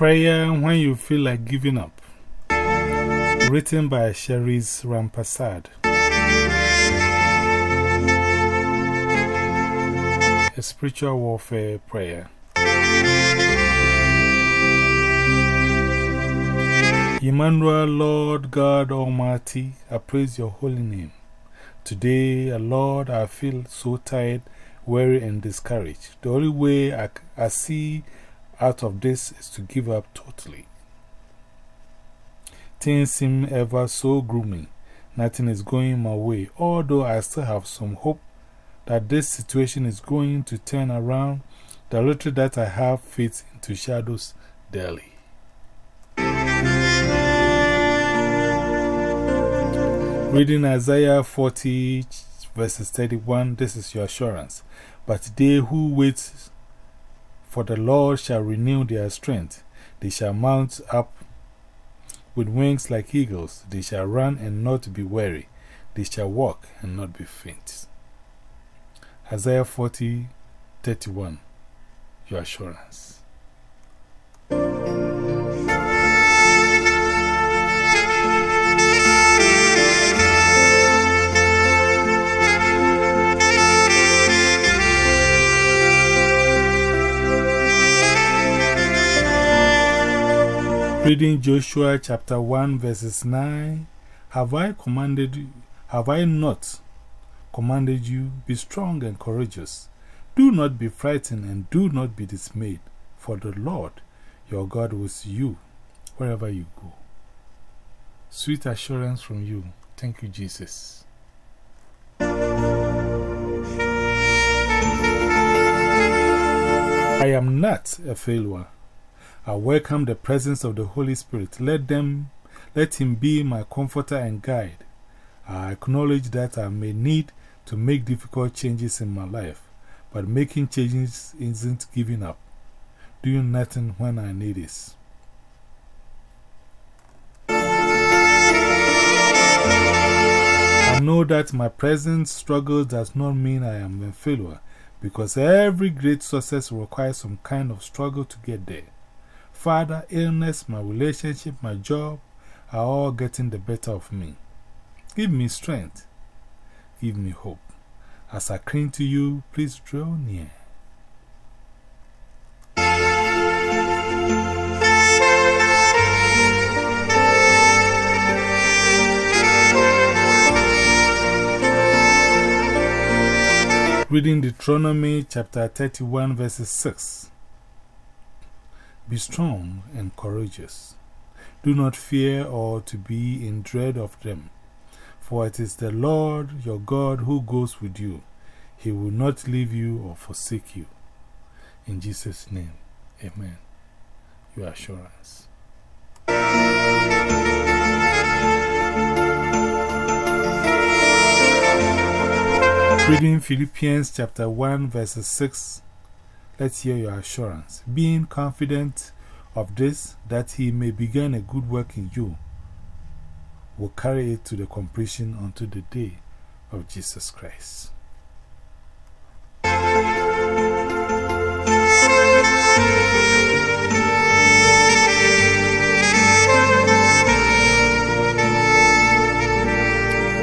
Prayer When You Feel Like Giving Up. Written by Cherise Rampasad. A spiritual warfare prayer. Emmanuel, Lord God Almighty, I praise your holy name. Today, Lord, I feel so tired, weary, and discouraged. The only way I, I see out of this is to give up totally. Things seem ever so gloomy. Nothing is going my way, although I still have some hope that this situation is going to turn around. The little that I have fits into shadows daily. Reading Isaiah 40, verses 31, this is your assurance. But they who wait for the Lord shall renew their strength. They shall mount up with wings like eagles. They shall run and not be weary. They shall walk and not be faint. Isaiah 40, 31, your assurance. Reading Joshua chapter 1 verses 9 Have I commanded you, have I not commanded you, be strong and courageous? Do not be frightened and do not be dismayed, for the Lord your God was you wherever you go. Sweet assurance from you. Thank you, Jesus. I am not a failure. I welcome the presence of the Holy Spirit. Let, them, let Him be my comforter and guide. I acknowledge that I may need to make difficult changes in my life, but making changes isn't giving up, doing nothing when I need it. I know that my present struggle does not mean I am a failure, because every great success requires some kind of struggle to get there. Father, illness, my relationship, my job are all getting the better of me. Give me strength. Give me hope. As I cling to you, please draw near. Reading Deuteronomy chapter 31, verses 6. Be strong and courageous. Do not fear or to be in dread of them, for it is the Lord your God who goes with you. He will not leave you or forsake you. In Jesus' name, amen. Your assurance. Reading Philippians chapter 1, verses 6. Let's hear your assurance. Being confident of this, that he may begin a good work in you, will carry it to the completion unto the day of Jesus Christ.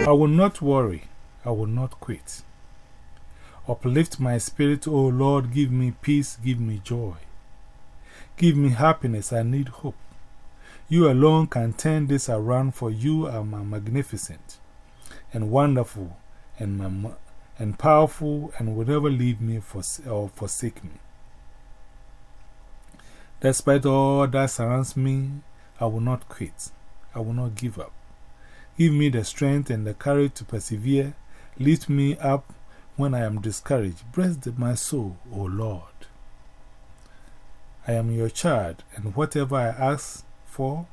I will not worry, I will not quit. Uplift my spirit, O Lord, give me peace, give me joy. Give me happiness, I need hope. You alone can turn this around, for you are magnificent and wonderful and, and powerful, and will never leave me or forsake me. Despite all that surrounds me, I will not quit. I will not give up. Give me the strength and the courage to persevere. Lift me up when I am discouraged. Bless my soul, O Lord. I am your child, and whatever I ask for,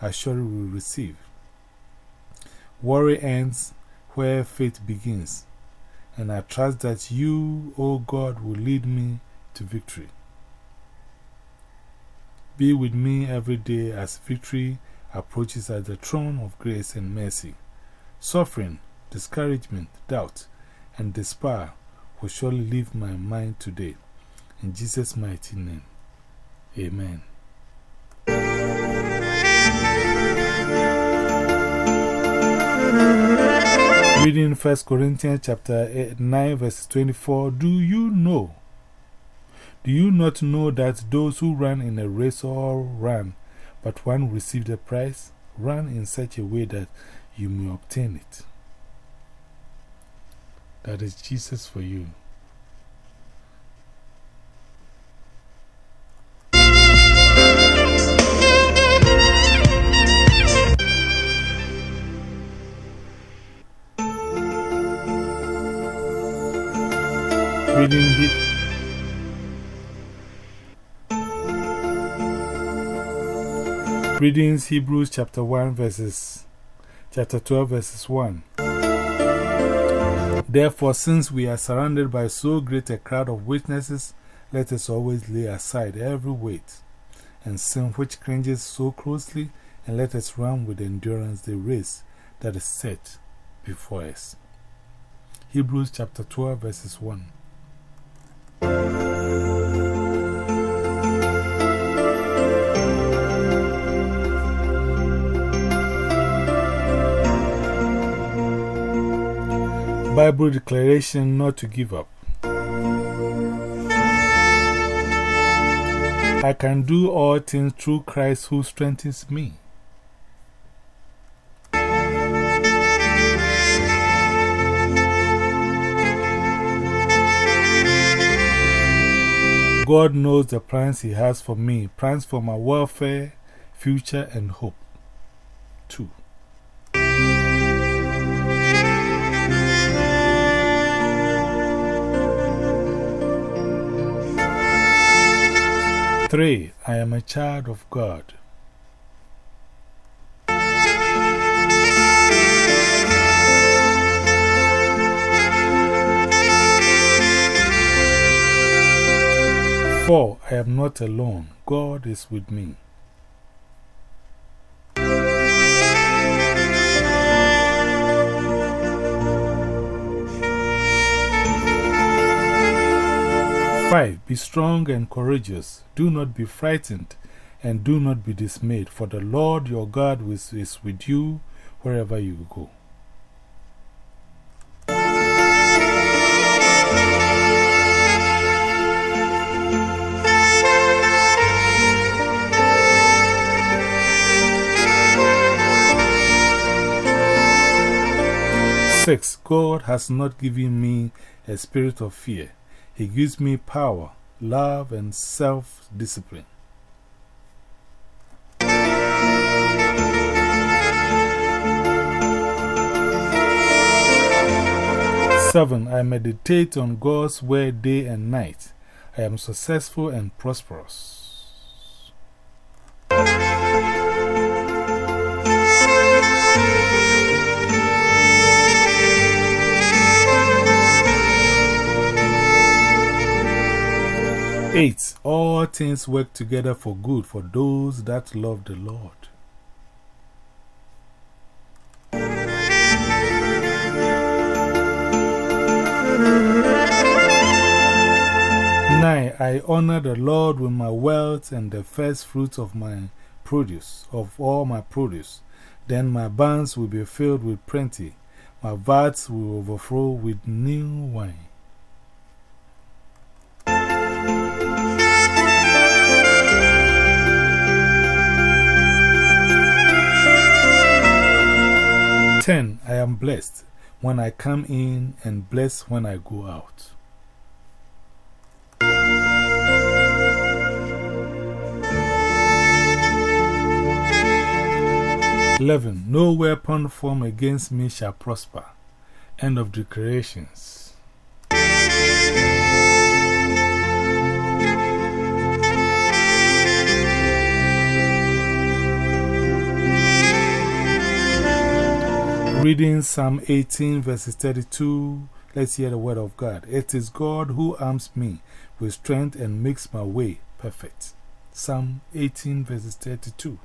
I surely will receive. Worry ends where faith begins, and I trust that you, O God, will lead me to victory. Be with me every day as victory approaches at the throne of grace and mercy. Suffering, discouragement, doubt, and despair will surely leave my mind today. In Jesus' mighty name, amen. Reading 1 Corinthians chapter eh, 9 verse 24 Do you know? Do you not know that those who run in a race all run, but one received a prize? Run in such a way that you may obtain it. That is Jesus for you. Reading he Readings Hebrews chapter 1 verses chapter 12 verses 1 Therefore since we are surrounded by so great a crowd of witnesses let us always lay aside every weight and sin which cringes so closely and let us run with endurance the race that is set before us. Hebrews chapter 12 verses 1 Bible declaration not to give up. I can do all things through Christ who strengthens me. God knows the plans He has for me, plans for my welfare, future, and hope. 2. Three, I am a child of God. Four, I am not alone. God is with me. Five, be strong and courageous. Do not be frightened and do not be dismayed, for the Lord your God is with you wherever you go. Six, God has not given me a spirit of fear he gives me power, love, and self discipline. Seven, I meditate on God's word day and night. I am successful and prosperous. Things work together for good for those that love the Lord. Nine, I honor the Lord with my wealth and the first fruits of my produce, of all my produce. Then my barns will be filled with plenty, my vats will overflow with new wine. Ten, I am blessed when I come in and blessed when I go out. Eleven, no weapon formed against me shall prosper. End of declarations. Reading Psalm 18, verses 32. Let's hear the word of God. It is God who arms me with strength and makes my way perfect. Psalm 18, verses 32.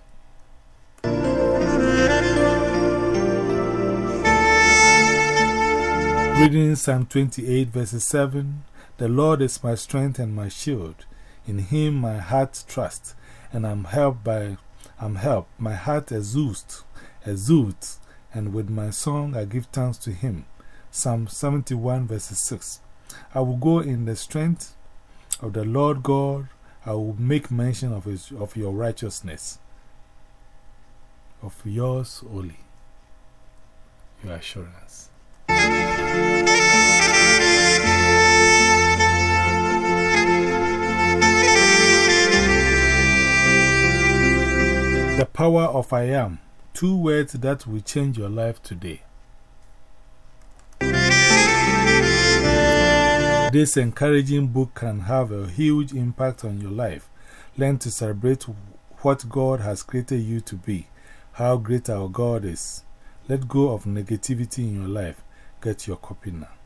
Reading Psalm 28, verses 7. The Lord is my strength and my shield. In him my heart trusts, and I'm helped by, I'm helped. My heart exults, exults and with my song I give thanks to him. Psalm 71, verse 6. I will go in the strength of the Lord God. I will make mention of, his, of your righteousness, of yours only, your assurance. The power of I am. Two words that will change your life today. This encouraging book can have a huge impact on your life. Learn to celebrate what God has created you to be, how great our God is. Let go of negativity in your life. Get your copy now.